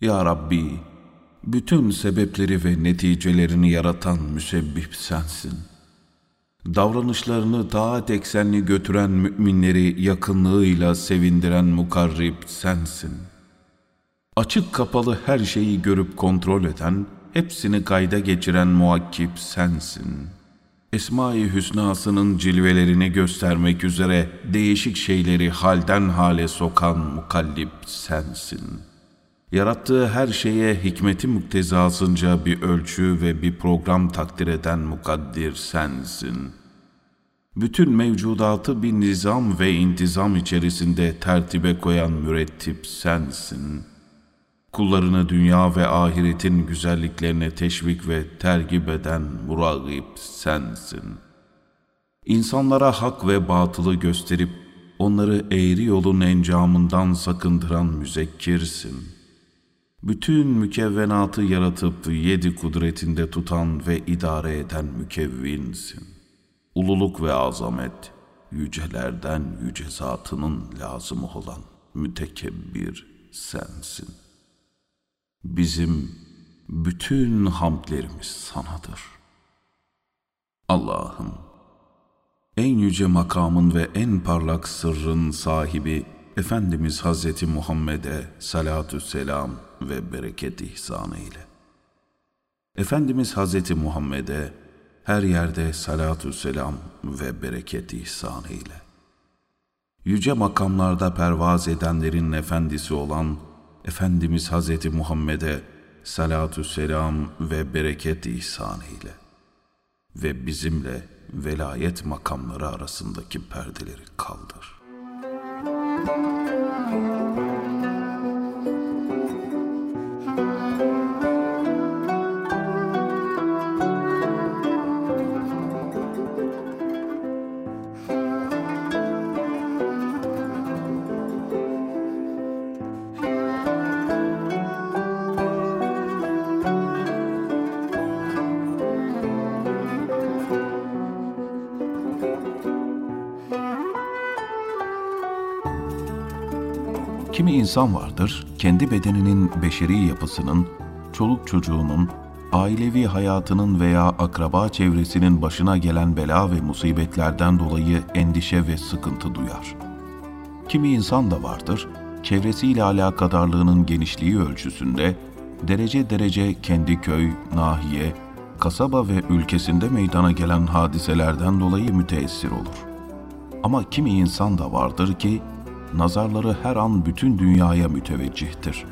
Ya Rabbi, bütün sebepleri ve neticelerini yaratan müsebbip sensin. Davranışlarını taat eksenli götüren müminleri yakınlığıyla sevindiren mukarrib sensin. Açık kapalı her şeyi görüp kontrol eden, hepsini kayda geçiren muakkip sensin. Esma-i Hüsna'sının cilvelerini göstermek üzere değişik şeyleri halden hale sokan mukallip sensin.'' Yarattığı her şeye hikmeti muktezasınca bir ölçü ve bir program takdir eden mukaddir sensin. Bütün mevcudatı bir nizam ve intizam içerisinde tertibe koyan mürettip sensin. Kullarını dünya ve ahiretin güzelliklerine teşvik ve tergip eden muragip sensin. İnsanlara hak ve batılı gösterip onları eğri yolun encamından sakındıran müzekkirsin.'' Bütün mükevvenatı yaratıp yedi kudretinde tutan ve idare eden mükevvinsin. Ululuk ve azamet, yücelerden yüce zatının lazımı olan mütekebbir sensin. Bizim bütün hamdlerimiz sanadır. Allah'ım, en yüce makamın ve en parlak sırrın sahibi Efendimiz Hazreti Muhammed'e salatü selam ve bereket ihsanı ile. Efendimiz Hazreti Muhammed'e her yerde salatü selam ve bereket ihsanı ile. Yüce makamlarda pervaz edenlerin efendisi olan Efendimiz Hazreti Muhammed'e salatü selam ve bereket ihsanı ile ve bizimle velayet makamları arasındaki perdeleri kaldır. Música Kimi insan vardır, kendi bedeninin beşeri yapısının, çoluk çocuğunun, ailevi hayatının veya akraba çevresinin başına gelen bela ve musibetlerden dolayı endişe ve sıkıntı duyar. Kimi insan da vardır, çevresiyle alakadarlığının genişliği ölçüsünde derece derece kendi köy, nahiye, kasaba ve ülkesinde meydana gelen hadiselerden dolayı müteessir olur. Ama kimi insan da vardır ki nazarları her an bütün dünyaya müteveccihtir.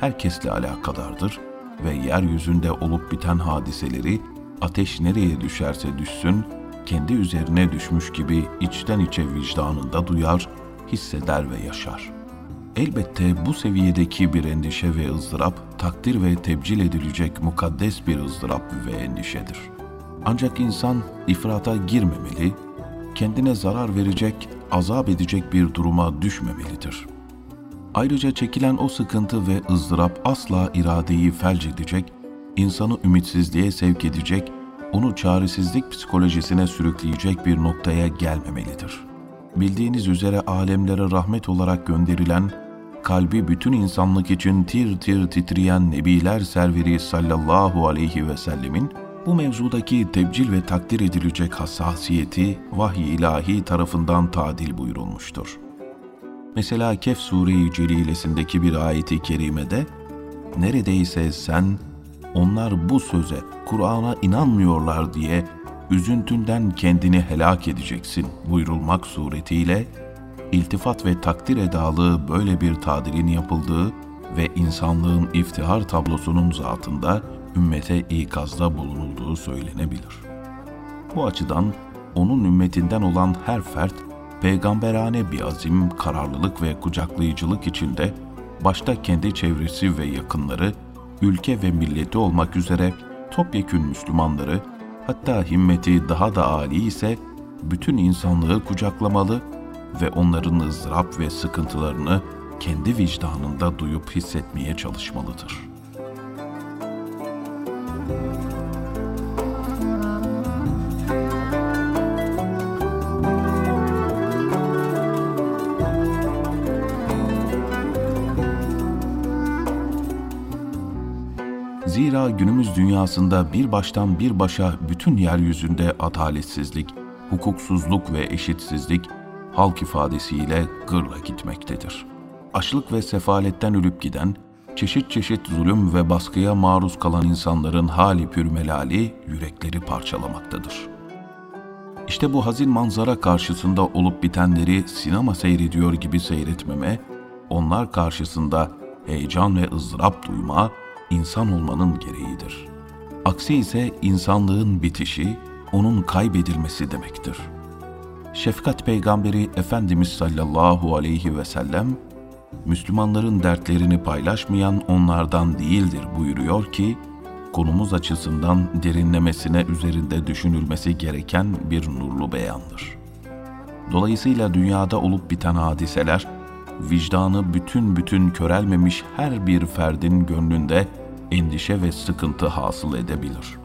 Herkesle alakadardır ve yeryüzünde olup biten hadiseleri ateş nereye düşerse düşsün, kendi üzerine düşmüş gibi içten içe vicdanında duyar, hisseder ve yaşar. Elbette bu seviyedeki bir endişe ve ızdırap, takdir ve tebcil edilecek mukaddes bir ızdırap ve endişedir. Ancak insan ifrata girmemeli, kendine zarar verecek azap edecek bir duruma düşmemelidir. Ayrıca çekilen o sıkıntı ve ızdırap asla iradeyi felç edecek, insanı ümitsizliğe sevk edecek, onu çaresizlik psikolojisine sürükleyecek bir noktaya gelmemelidir. Bildiğiniz üzere alemlere rahmet olarak gönderilen, kalbi bütün insanlık için tir tir titreyen Nebiler Serveri sallallahu aleyhi ve sellemin bu mevzudaki tebcil ve takdir edilecek hassasiyeti vahiy ilahi tarafından tadil buyurulmuştur. Mesela Kehf Sure-i Celilesindeki bir ayeti kerimede neredeyse sen onlar bu söze, Kur'an'a inanmıyorlar diye üzüntünden kendini helak edeceksin buyurulmak suretiyle iltifat ve takdir edalı böyle bir tadilin yapıldığı ve insanlığın iftihar tablosunun zatında ümmete ikazda bulunulduğu söylenebilir. Bu açıdan onun ümmetinden olan her fert peygamberane bir azim, kararlılık ve kucaklayıcılık içinde başta kendi çevresi ve yakınları, ülke ve milleti olmak üzere topyekün Müslümanları, hatta himmeti daha da âli ise bütün insanlığı kucaklamalı ve onların ızdırap ve sıkıntılarını kendi vicdanında duyup hissetmeye çalışmalıdır.'' Dünyasında bir baştan bir başa bütün yeryüzünde adaletsizlik, hukuksuzluk ve eşitsizlik halk ifadesiyle gırla gitmektedir. Açlık ve sefaletten ölüp giden, çeşit çeşit zulüm ve baskıya maruz kalan insanların hali pürmelali yürekleri parçalamaktadır. İşte bu hazin manzara karşısında olup bitenleri sinema seyrediyor gibi seyretmeme, onlar karşısında heyecan ve ızdırap duyma, insan olmanın gereğidir. Aksi ise insanlığın bitişi, onun kaybedilmesi demektir. Şefkat peygamberi Efendimiz sallallahu aleyhi ve sellem, Müslümanların dertlerini paylaşmayan onlardan değildir buyuruyor ki, konumuz açısından derinlemesine üzerinde düşünülmesi gereken bir nurlu beyandır. Dolayısıyla dünyada olup biten hadiseler, vicdanı bütün bütün körelmemiş her bir ferdin gönlünde endişe ve sıkıntı hasıl edebilir.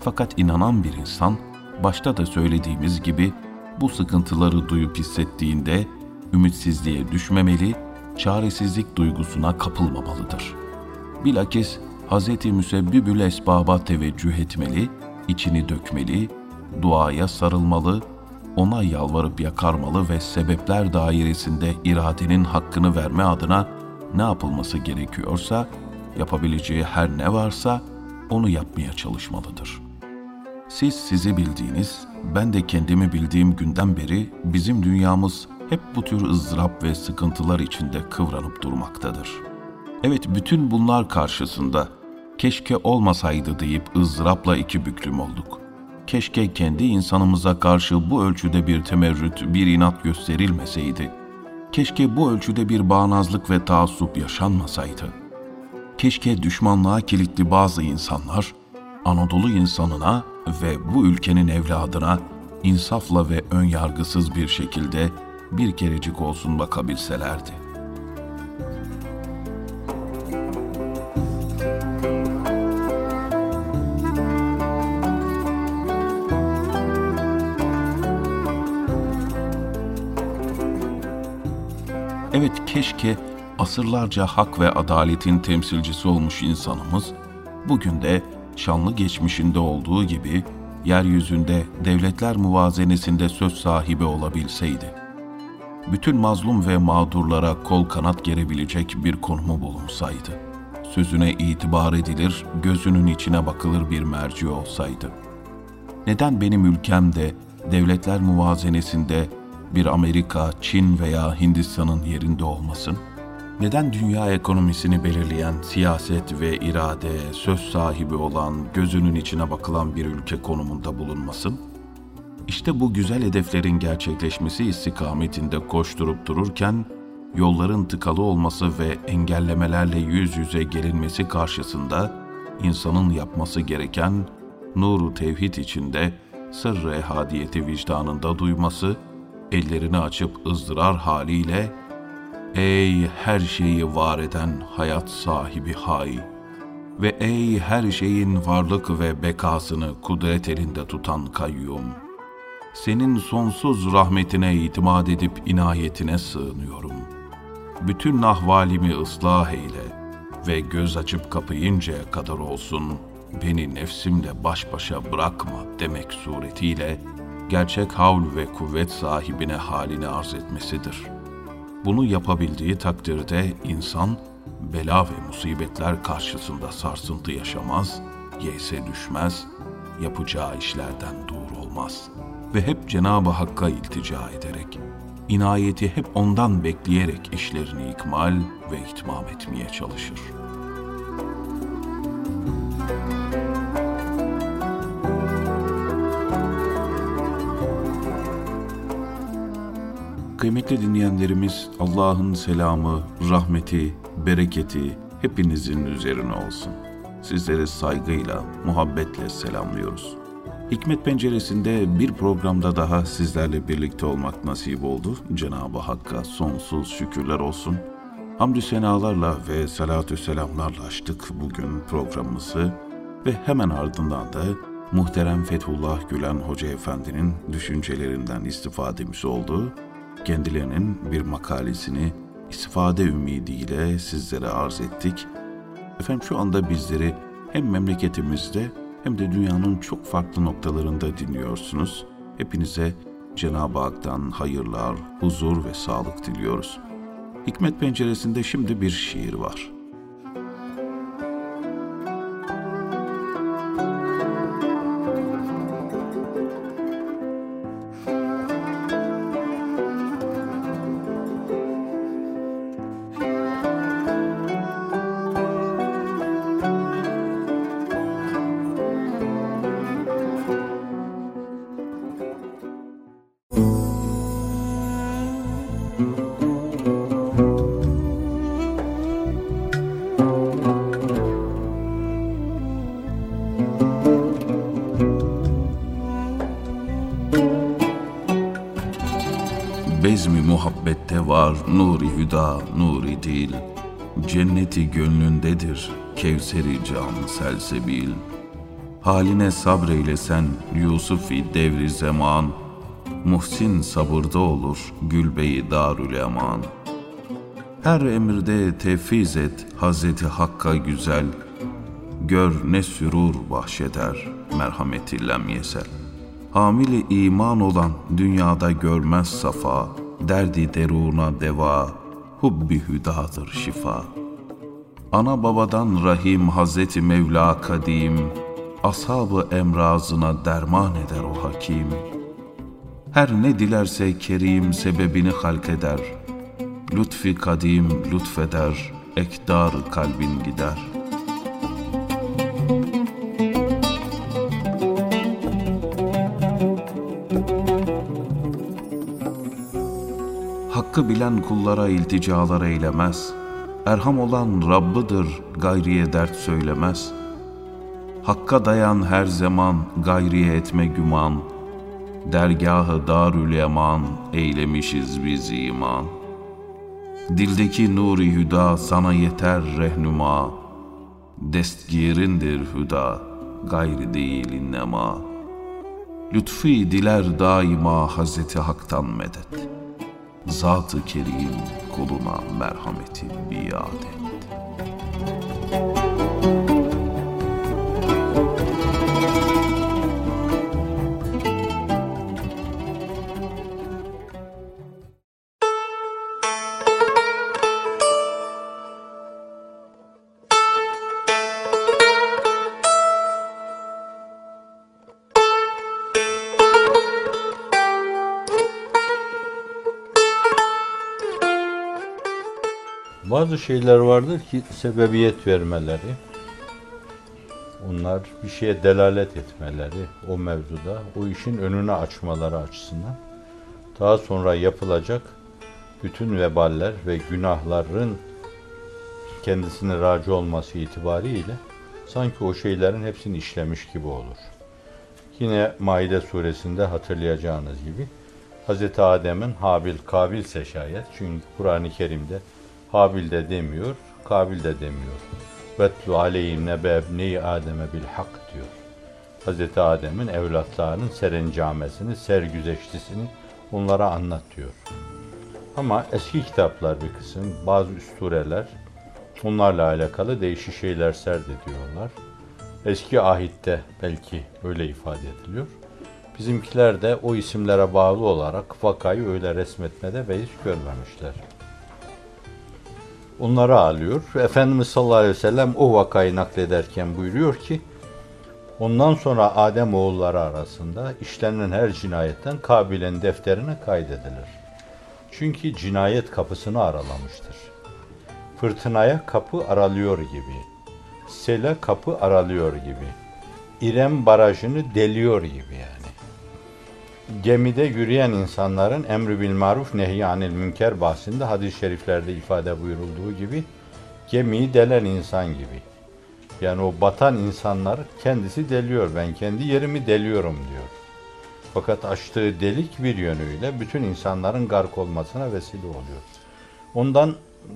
Fakat inanan bir insan, başta da söylediğimiz gibi bu sıkıntıları duyup hissettiğinde ümitsizliğe düşmemeli, çaresizlik duygusuna kapılmamalıdır. Bilakis Hz. Müsebbibül Esbab'a teveccüh etmeli, içini dökmeli, duaya sarılmalı, ona yalvarıp yakarmalı ve sebepler dairesinde iradenin hakkını verme adına ne yapılması gerekiyorsa, yapabileceği her ne varsa onu yapmaya çalışmalıdır. Siz sizi bildiğiniz, ben de kendimi bildiğim günden beri bizim dünyamız hep bu tür ızdırap ve sıkıntılar içinde kıvranıp durmaktadır. Evet bütün bunlar karşısında keşke olmasaydı deyip ızdırapla iki büklüm olduk. Keşke kendi insanımıza karşı bu ölçüde bir temerrüt, bir inat gösterilmeseydi. Keşke bu ölçüde bir bağnazlık ve taassup yaşanmasaydı. Keşke düşmanlığa kilitli bazı insanlar, Anadolu insanına ve bu ülkenin evladına insafla ve ön yargısız bir şekilde bir kerecik olsun bakabilselerdi. Evet keşke asırlarca hak ve adaletin temsilcisi olmuş insanımız bugün de şanlı geçmişinde olduğu gibi yeryüzünde devletler muvazenesinde söz sahibi olabilseydi. Bütün mazlum ve mağdurlara kol kanat gerebilecek bir konumu bulunsaydı. Sözüne itibar edilir, gözünün içine bakılır bir merci olsaydı. Neden benim ülkemde devletler muvazenesinde bir Amerika, Çin veya Hindistan'ın yerinde olmasın? Neden dünya ekonomisini belirleyen siyaset ve irade, söz sahibi olan, gözünün içine bakılan bir ülke konumunda bulunmasın? İşte bu güzel hedeflerin gerçekleşmesi istikametinde koşturup dururken, yolların tıkalı olması ve engellemelerle yüz yüze gelinmesi karşısında insanın yapması gereken nuru tevhid içinde sırrı ehadiyeti vicdanında duyması, ellerini açıp ızdırar haliyle Ey her şeyi var eden hayat sahibi hay ve ey her şeyin varlık ve bekasını kudret elinde tutan kayyum. Senin sonsuz rahmetine itimat edip inayetine sığınıyorum. Bütün ahvalimi ıslah eyle ve göz açıp kapayıncaya kadar olsun beni nefsimle baş başa bırakma demek suretiyle gerçek havl ve kuvvet sahibine halini arz etmesidir. Bunu yapabildiği takdirde insan bela ve musibetler karşısında sarsıntı yaşamaz, yeyse düşmez, yapacağı işlerden dur olmaz ve hep Cenab-ı Hakk'a iltica ederek, inayeti hep ondan bekleyerek işlerini ikmal ve itmam etmeye çalışır.'' Kıymetli dinleyenlerimiz Allah'ın selamı, rahmeti, bereketi hepinizin üzerine olsun. Sizleri saygıyla, muhabbetle selamlıyoruz. Hikmet Penceresi'nde bir programda daha sizlerle birlikte olmak nasip oldu. Cenab-ı Hakk'a sonsuz şükürler olsun. Hamdü senalarla ve salatü selamlarla açtık bugün programımızı ve hemen ardından da muhterem Fethullah Gülen Hoca Efendi'nin düşüncelerinden istifademiz oldu kendilerinin bir makalesini istifade ümidiyle sizlere arz ettik. Efendim şu anda bizleri hem memleketimizde hem de dünyanın çok farklı noktalarında dinliyorsunuz. Hepinize Cenab-ı Hak'tan hayırlar, huzur ve sağlık diliyoruz. Hikmet penceresinde şimdi bir şiir var. Nuri hüda, nuri dil. Cenneti gönlündedir, kevseri can selsebil. Haline sabreyle sen Yusufi devri zaman. Muhsin sabırda olur, gülbeyi darül eman. Her emirde tevfiz et Hazreti Hakk'a güzel. Gör ne sürur bahşeder, merhameti lem yesel. Hamili iman olan dünyada görmez safa, derdi deruna deva, hubbi hüdadır şifa. Ana babadan Rahim Hazreti Mevla kadim, ashabı emrazına derman eder o hakim. Her ne dilerse kerim sebebini halk eder, lütfi kadim lütfeder, ekdar kalbin gider.'' Hakkı bilen kullara ilticalar eylemez. Erham olan Rabbıdır, gayriye dert söylemez. Hakka dayan her zaman, gayriye etme güman. Dergahı darül eman, eylemişiz biz iman. Dildeki nuri hüda sana yeter rehnuma. Destgirindir hüda, gayri değil innema. Lütfi diler daima Hazreti Hak'tan medet.'' Zat-ı Kerim kuluna merhameti biat et. Bazı şeyler vardır ki sebebiyet vermeleri, onlar bir şeye delalet etmeleri o mevzuda, o işin önünü açmaları açısından daha sonra yapılacak bütün veballer ve günahların kendisine racı olması itibariyle sanki o şeylerin hepsini işlemiş gibi olur. Yine Maide suresinde hatırlayacağınız gibi Hz. Adem'in Habil Kabilse şayet çünkü Kur'an-ı Kerim'de Habil de demiyor, Kabil de demiyor. Vetlu aleyhim nebe ebneyi Adem'e bil hak diyor. Hz. Adem'in evlatlarının serencamesini, sergüzeştisini onlara anlatıyor. Ama eski kitaplar bir kısım, bazı üstureler onlarla alakalı değişik şeyler serdediyorlar. Eski ahitte belki öyle ifade ediliyor. Bizimkiler de o isimlere bağlı olarak vakayı öyle resmetmede hiç görmemişler onları alıyor. Efendimiz sallallahu aleyhi ve sellem o vakayı naklederken buyuruyor ki ondan sonra Adem oğulları arasında işlenen her cinayetten Kabil'in defterine kaydedilir. Çünkü cinayet kapısını aralamıştır. Fırtınaya kapı aralıyor gibi. Sele kapı aralıyor gibi. İrem barajını deliyor gibi yani gemide yürüyen insanların emri bil maruf nehyanil münker bahsinde hadis-i şeriflerde ifade buyurulduğu gibi gemiyi delen insan gibi. Yani o batan insanlar kendisi deliyor. Ben kendi yerimi deliyorum diyor. Fakat açtığı delik bir yönüyle bütün insanların gark olmasına vesile oluyor. Ondan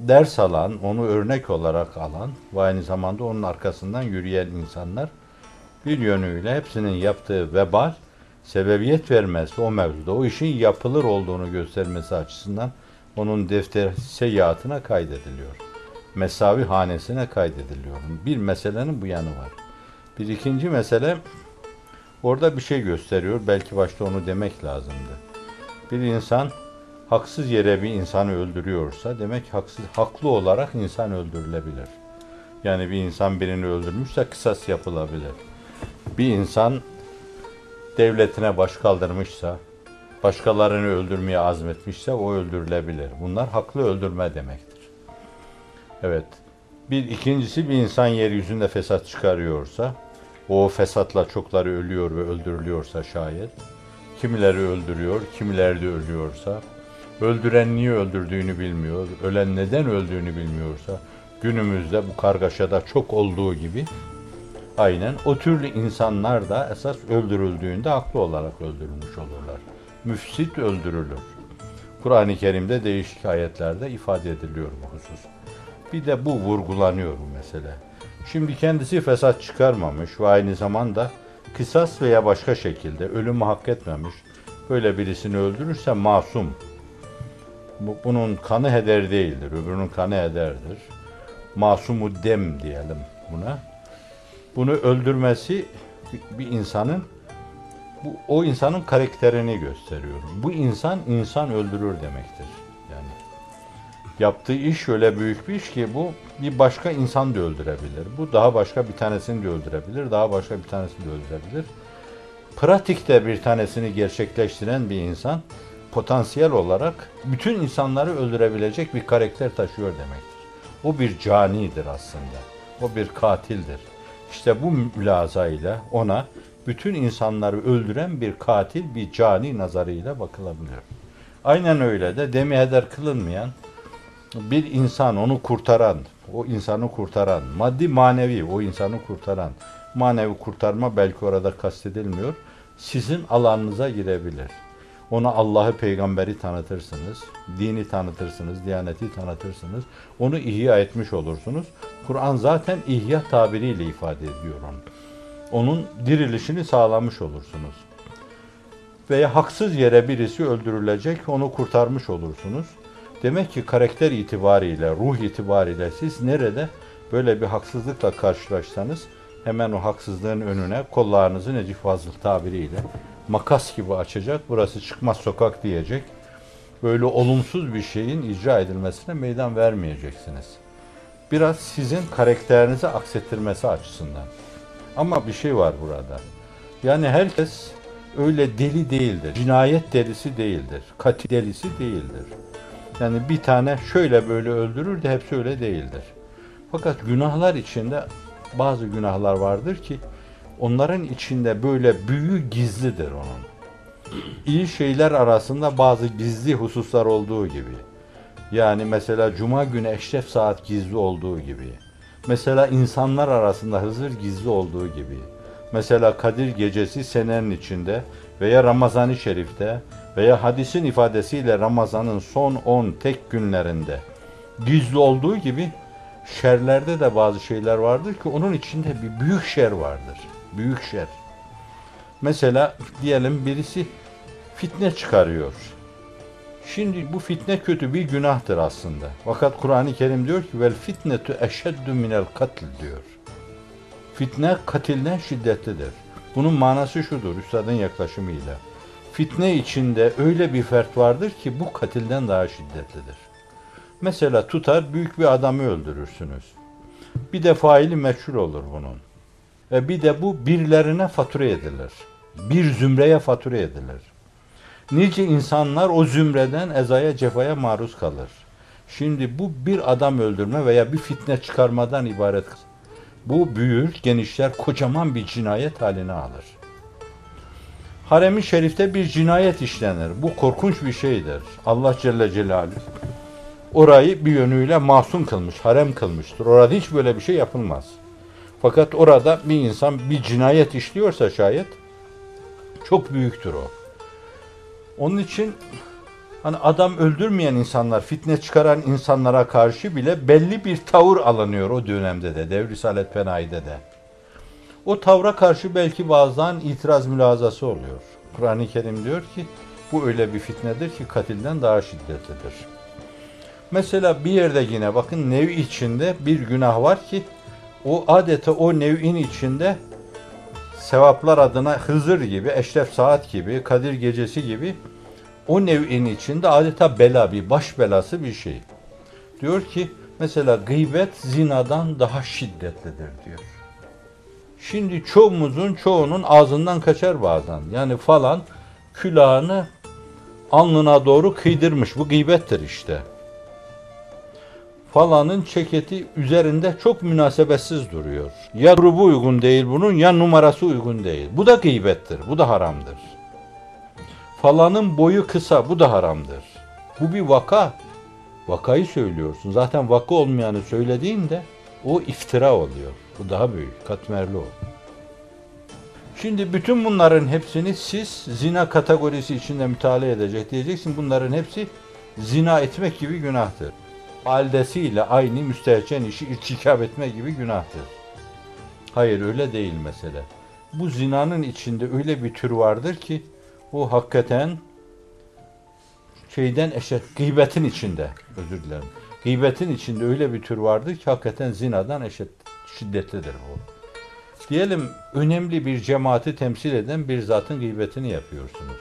ders alan, onu örnek olarak alan ve aynı zamanda onun arkasından yürüyen insanlar bir yönüyle hepsinin yaptığı vebal sebebiyet vermesi o mevzuda o işin yapılır olduğunu göstermesi açısından onun defter seyahatine kaydediliyor. Mesavi hanesine kaydediliyor. Bir meselenin bu yanı var. Bir ikinci mesele orada bir şey gösteriyor. Belki başta onu demek lazımdı. Bir insan haksız yere bir insanı öldürüyorsa demek haksız haklı olarak insan öldürülebilir. Yani bir insan birini öldürmüşse kısas yapılabilir. Bir insan devletine baş kaldırmışsa, başkalarını öldürmeye azmetmişse o öldürülebilir. Bunlar haklı öldürme demektir. Evet. Bir ikincisi bir insan yeryüzünde fesat çıkarıyorsa, o fesatla çokları ölüyor ve öldürülüyorsa şayet, kimileri öldürüyor, kimileri de ölüyorsa, öldüren niye öldürdüğünü bilmiyor, ölen neden öldüğünü bilmiyorsa, günümüzde bu kargaşada çok olduğu gibi, aynen o türlü insanlar da esas öldürüldüğünde haklı olarak öldürülmüş olurlar. Müfsit öldürülür. Kur'an-ı Kerim'de değişik ayetlerde ifade ediliyor bu husus. Bir de bu vurgulanıyor bu mesele. Şimdi kendisi fesat çıkarmamış ve aynı zamanda kısas veya başka şekilde ölümü hak etmemiş. Böyle birisini öldürürse masum. Bu, bunun kanı heder değildir. Öbürünün kanı hederdir. Masumu dem diyelim buna. Bunu öldürmesi bir insanın bu o insanın karakterini gösteriyor. Bu insan insan öldürür demektir. Yani yaptığı iş öyle büyük bir iş ki bu bir başka insan da öldürebilir. Bu daha başka bir tanesini de öldürebilir. Daha başka bir tanesini de öldürebilir. Pratikte bir tanesini gerçekleştiren bir insan potansiyel olarak bütün insanları öldürebilecek bir karakter taşıyor demektir. O bir canidir aslında. O bir katildir. İşte bu mülazayla ona bütün insanları öldüren bir katil, bir cani nazarıyla bakılabilir. Aynen öyle de demi heder kılınmayan bir insan onu kurtaran, o insanı kurtaran, maddi manevi o insanı kurtaran, manevi kurtarma belki orada kastedilmiyor, sizin alanınıza girebilir. Ona Allah'ı peygamberi tanıtırsınız, dini tanıtırsınız, diyaneti tanıtırsınız. Onu ihya etmiş olursunuz. Kur'an zaten ihya tabiriyle ifade ediyor onu. Onun dirilişini sağlamış olursunuz. Veya haksız yere birisi öldürülecek, onu kurtarmış olursunuz. Demek ki karakter itibariyle, ruh itibariyle siz nerede böyle bir haksızlıkla karşılaşsanız hemen o haksızlığın önüne kollarınızı Necip Fazıl tabiriyle makas gibi açacak, burası çıkmaz sokak diyecek. Böyle olumsuz bir şeyin icra edilmesine meydan vermeyeceksiniz. Biraz sizin karakterinizi aksettirmesi açısından. Ama bir şey var burada. Yani herkes öyle deli değildir. Cinayet delisi değildir. Katil delisi değildir. Yani bir tane şöyle böyle öldürür de hepsi öyle değildir. Fakat günahlar içinde bazı günahlar vardır ki onların içinde böyle büyü gizlidir onun. İyi şeyler arasında bazı gizli hususlar olduğu gibi. Yani mesela cuma günü eşref saat gizli olduğu gibi. Mesela insanlar arasında Hızır gizli olduğu gibi. Mesela Kadir gecesi senenin içinde veya Ramazan-ı Şerif'te veya hadisin ifadesiyle Ramazan'ın son 10 tek günlerinde gizli olduğu gibi şerlerde de bazı şeyler vardır ki onun içinde bir büyük şer vardır. Büyük şer. Mesela diyelim birisi fitne çıkarıyor. Şimdi bu fitne kötü bir günahtır aslında. Fakat Kur'an-ı Kerim diyor ki vel fitnetu eşeddu minel katl diyor. Fitne katilden şiddetlidir. Bunun manası şudur üstadın yaklaşımıyla. Fitne içinde öyle bir fert vardır ki bu katilden daha şiddetlidir. Mesela tutar büyük bir adamı öldürürsünüz. Bir de faili meçhul olur bunun. Ve bir de bu birilerine fatura edilir. Bir zümreye fatura edilir. Nice insanlar o zümreden ezaya cefaya maruz kalır. Şimdi bu bir adam öldürme veya bir fitne çıkarmadan ibaret. Bu büyür, genişler, kocaman bir cinayet haline alır. Harem-i Şerif'te bir cinayet işlenir. Bu korkunç bir şeydir. Allah Celle Celaluhu orayı bir yönüyle masum kılmış, harem kılmıştır. Orada hiç böyle bir şey yapılmaz. Fakat orada bir insan bir cinayet işliyorsa şayet çok büyüktür o. Onun için hani adam öldürmeyen insanlar, fitne çıkaran insanlara karşı bile belli bir tavır alınıyor o dönemde de, Devri Risalet Fenayi'de de. O tavra karşı belki bazen itiraz mülazası oluyor. Kur'an-ı Kerim diyor ki bu öyle bir fitnedir ki katilden daha şiddetlidir. Mesela bir yerde yine bakın nev içinde bir günah var ki o adeta o nev'in içinde sevaplar adına Hızır gibi, Eşref Saat gibi, Kadir Gecesi gibi o nev'in içinde adeta bela, bir baş belası bir şey. Diyor ki mesela gıybet zinadan daha şiddetlidir diyor. Şimdi çoğumuzun çoğunun ağzından kaçar bazen. Yani falan külahını alnına doğru kıydırmış. Bu gıybettir işte. Falanın ceketi üzerinde çok münasebetsiz duruyor. Ya grubu uygun değil bunun ya numarası uygun değil. Bu da gıybettir. Bu da haramdır. Falanın boyu kısa. Bu da haramdır. Bu bir vaka. Vakayı söylüyorsun. Zaten vaka olmayanı söylediğinde o iftira oluyor. Bu daha büyük, katmerli o. Şimdi bütün bunların hepsini siz zina kategorisi içinde mütalaa edecek diyeceksin. Bunların hepsi zina etmek gibi günahtır. Valdesiyle aynı müstehcen işi irtikap etme gibi günahtır. Hayır öyle değil mesele. Bu zinanın içinde öyle bir tür vardır ki o hakikaten şeyden eşit, gıybetin içinde, özür dilerim. Gıybetin içinde öyle bir tür vardır ki hakikaten zinadan eşit, şiddetlidir bu. Diyelim önemli bir cemaati temsil eden bir zatın gıybetini yapıyorsunuz.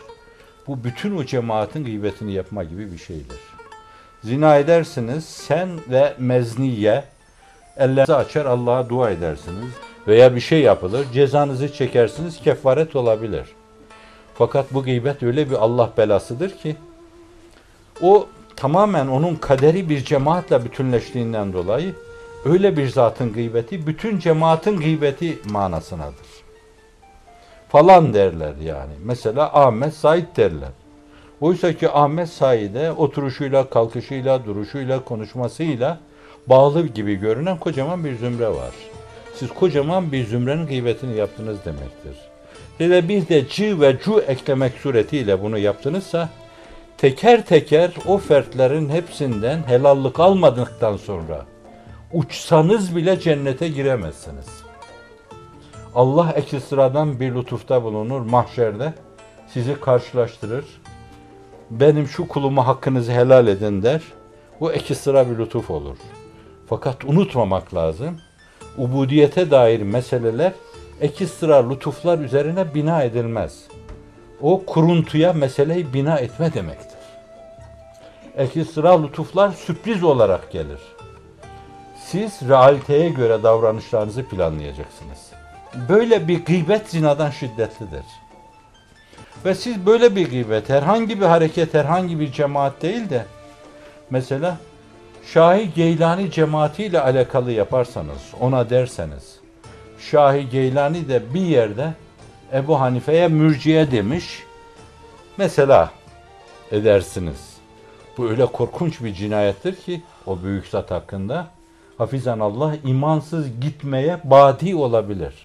Bu bütün o cemaatin gıybetini yapma gibi bir şeydir. Zina edersiniz, sen ve mezniye ellerinizi açar Allah'a dua edersiniz. Veya bir şey yapılır, cezanızı çekersiniz, kefaret olabilir. Fakat bu gıybet öyle bir Allah belasıdır ki, o tamamen onun kaderi bir cemaatle bütünleştiğinden dolayı öyle bir zatın gıybeti bütün cemaatin gıybeti manasınadır. Falan derler yani. Mesela Ahmet Said derler. Oysa ki Ahmet Said'e oturuşuyla, kalkışıyla, duruşuyla, konuşmasıyla bağlı gibi görünen kocaman bir zümre var. Siz kocaman bir zümrenin gıybetini yaptınız demektir. Hele bir de c ve cu eklemek suretiyle bunu yaptınızsa teker teker o fertlerin hepsinden helallik almadıktan sonra uçsanız bile cennete giremezsiniz. Allah ekstradan bir lütufta bulunur mahşerde. Sizi karşılaştırır. Benim şu kuluma hakkınızı helal edin der. Bu ekstra bir lütuf olur. Fakat unutmamak lazım. Ubudiyete dair meseleler ekstra lütuflar üzerine bina edilmez. O kuruntuya meseleyi bina etme demektir. Ekstra lütuflar sürpriz olarak gelir siz realiteye göre davranışlarınızı planlayacaksınız. Böyle bir gıybet zinadan şiddetlidir. Ve siz böyle bir gıybet, herhangi bir hareket, herhangi bir cemaat değil de mesela Şahi Geylani cemaatiyle alakalı yaparsanız, ona derseniz, Şahi Geylani de bir yerde Ebu Hanife'ye mürciye demiş, mesela edersiniz. Bu öyle korkunç bir cinayettir ki o büyük zat hakkında hafizan Allah imansız gitmeye badi olabilir.